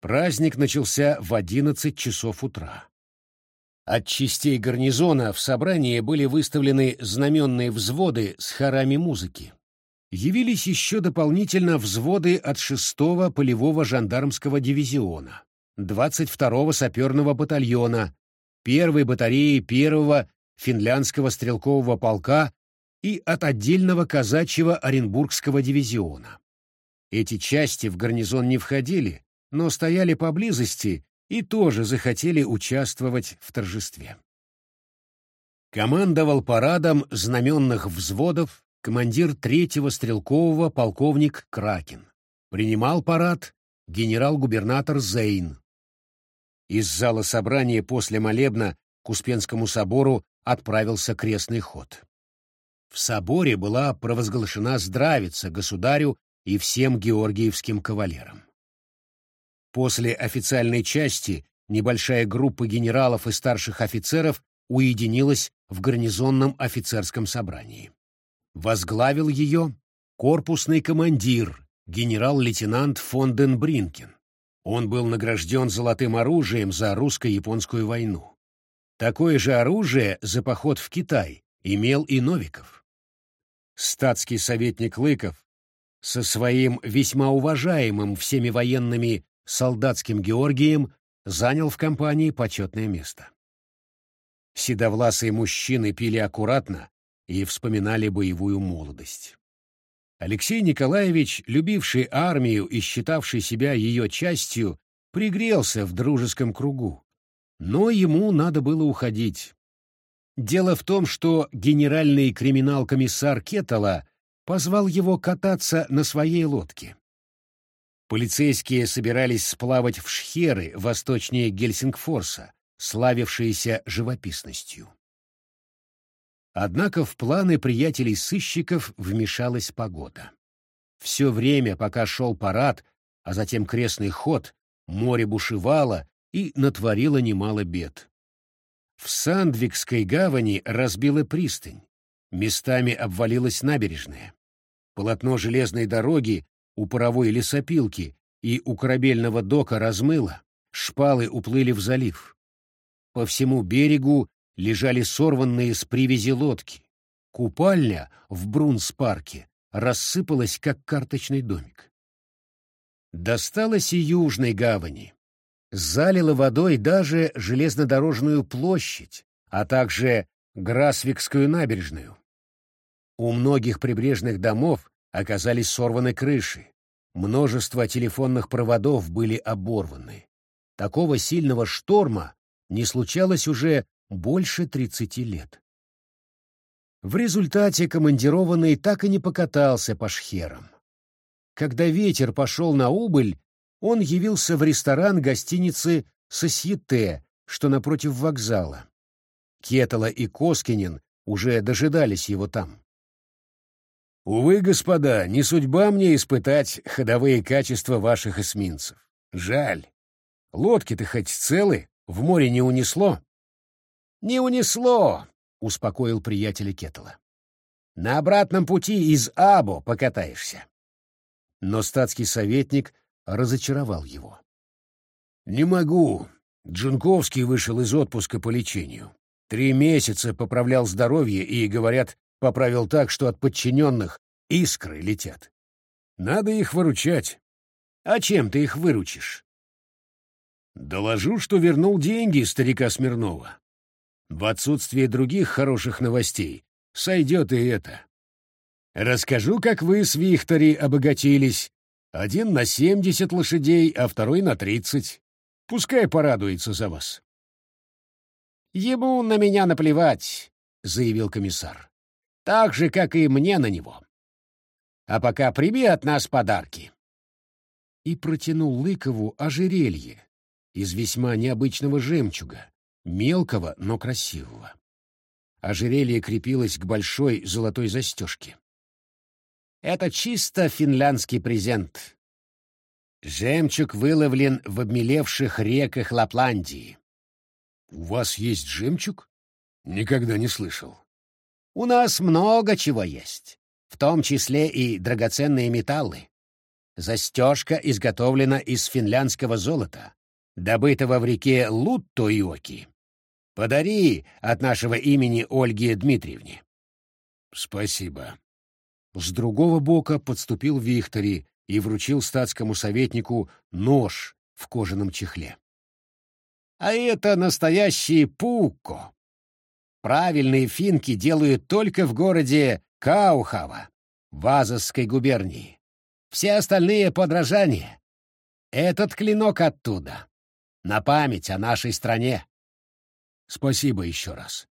Праздник начался в 11 часов утра. От частей гарнизона в собрании были выставлены знаменные взводы с хорами музыки явились еще дополнительно взводы от 6-го полевого жандармского дивизиона. 22-го саперного батальона, 1-й батареи 1-го финляндского стрелкового полка и от отдельного казачьего Оренбургского дивизиона. Эти части в гарнизон не входили, но стояли поблизости и тоже захотели участвовать в торжестве. Командовал парадом знаменных взводов командир третьего стрелкового полковник Кракин. Принимал парад генерал-губернатор Зейн. Из зала собрания после молебна к Успенскому собору отправился крестный ход. В соборе была провозглашена здравица государю и всем георгиевским кавалерам. После официальной части небольшая группа генералов и старших офицеров уединилась в гарнизонном офицерском собрании. Возглавил ее корпусный командир, генерал-лейтенант фон ден. Он был награжден золотым оружием за русско-японскую войну. Такое же оружие за поход в Китай имел и Новиков. Статский советник Лыков со своим весьма уважаемым всеми военными солдатским Георгием занял в компании почетное место. Седовласые мужчины пили аккуратно и вспоминали боевую молодость. Алексей Николаевич, любивший армию и считавший себя ее частью, пригрелся в дружеском кругу. Но ему надо было уходить. Дело в том, что генеральный криминал-комиссар Кетала позвал его кататься на своей лодке. Полицейские собирались сплавать в Шхеры, восточнее Гельсингфорса, славившиеся живописностью. Однако в планы приятелей-сыщиков вмешалась погода. Все время, пока шел парад, а затем крестный ход, море бушевало и натворило немало бед. В Сандвикской гавани разбила пристань, местами обвалилась набережная. Полотно железной дороги у паровой лесопилки и у корабельного дока размыло, шпалы уплыли в залив. По всему берегу лежали сорванные с привязи лодки. Купальня в Брунс-парке рассыпалась, как карточный домик. Досталось и южной гавани. Залило водой даже железнодорожную площадь, а также Грасвикскую набережную. У многих прибрежных домов оказались сорваны крыши. Множество телефонных проводов были оборваны. Такого сильного шторма не случалось уже больше 30 лет. В результате командированный так и не покатался по шхерам. Когда ветер пошел на убыль, он явился в ресторан гостиницы «Сосьете», что напротив вокзала. Кетала и Коскинин уже дожидались его там. «Увы, господа, не судьба мне испытать ходовые качества ваших эсминцев. Жаль. Лодки-то хоть целы, в море не унесло?» «Не унесло», — успокоил приятеля Кетала. «На обратном пути из Або покатаешься». Но статский советник разочаровал его. «Не могу. Джунковский вышел из отпуска по лечению. Три месяца поправлял здоровье и, говорят, поправил так, что от подчиненных искры летят. Надо их выручать. А чем ты их выручишь? Доложу, что вернул деньги старика Смирнова. В отсутствие других хороших новостей сойдет и это. Расскажу, как вы с Вихтори обогатились. Один на семьдесят лошадей, а второй на тридцать. Пускай порадуется за вас. «Ему на меня наплевать», — заявил комиссар. «Так же, как и мне на него. А пока прими от нас подарки». И протянул Лыкову ожерелье из весьма необычного жемчуга, мелкого, но красивого. Ожерелье крепилось к большой золотой застежке. Это чисто финляндский презент. Жемчуг выловлен в обмелевших реках Лапландии. У вас есть жемчуг? Никогда не слышал. У нас много чего есть, в том числе и драгоценные металлы. Застежка изготовлена из финляндского золота, добытого в реке Луттойоки. Подари от нашего имени Ольге Дмитриевне. Спасибо. С другого бока подступил Виктори и вручил статскому советнику нож в кожаном чехле. А это настоящий пукко. Правильные финки делают только в городе Каухава, в Азовской губернии. Все остальные — подражания. Этот клинок оттуда. На память о нашей стране. Спасибо еще раз.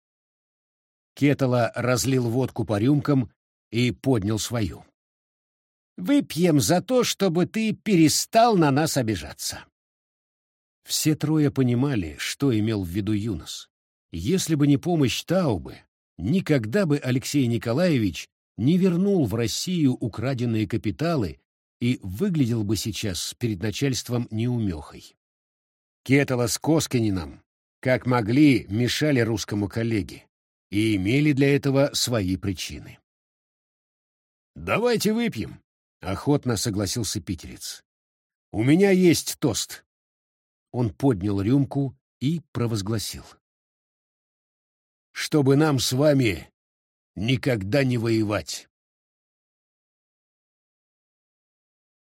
Кетала разлил водку по рюмкам и поднял свою. Выпьем за то, чтобы ты перестал на нас обижаться. Все трое понимали, что имел в виду Юнос. Если бы не помощь Таубы, никогда бы Алексей Николаевич не вернул в Россию украденные капиталы и выглядел бы сейчас перед начальством неумехой. Кетала с Коскинином, как могли, мешали русскому коллеге и имели для этого свои причины. «Давайте выпьем», — охотно согласился питерец. «У меня есть тост». Он поднял рюмку и провозгласил. «Чтобы нам с вами никогда не воевать».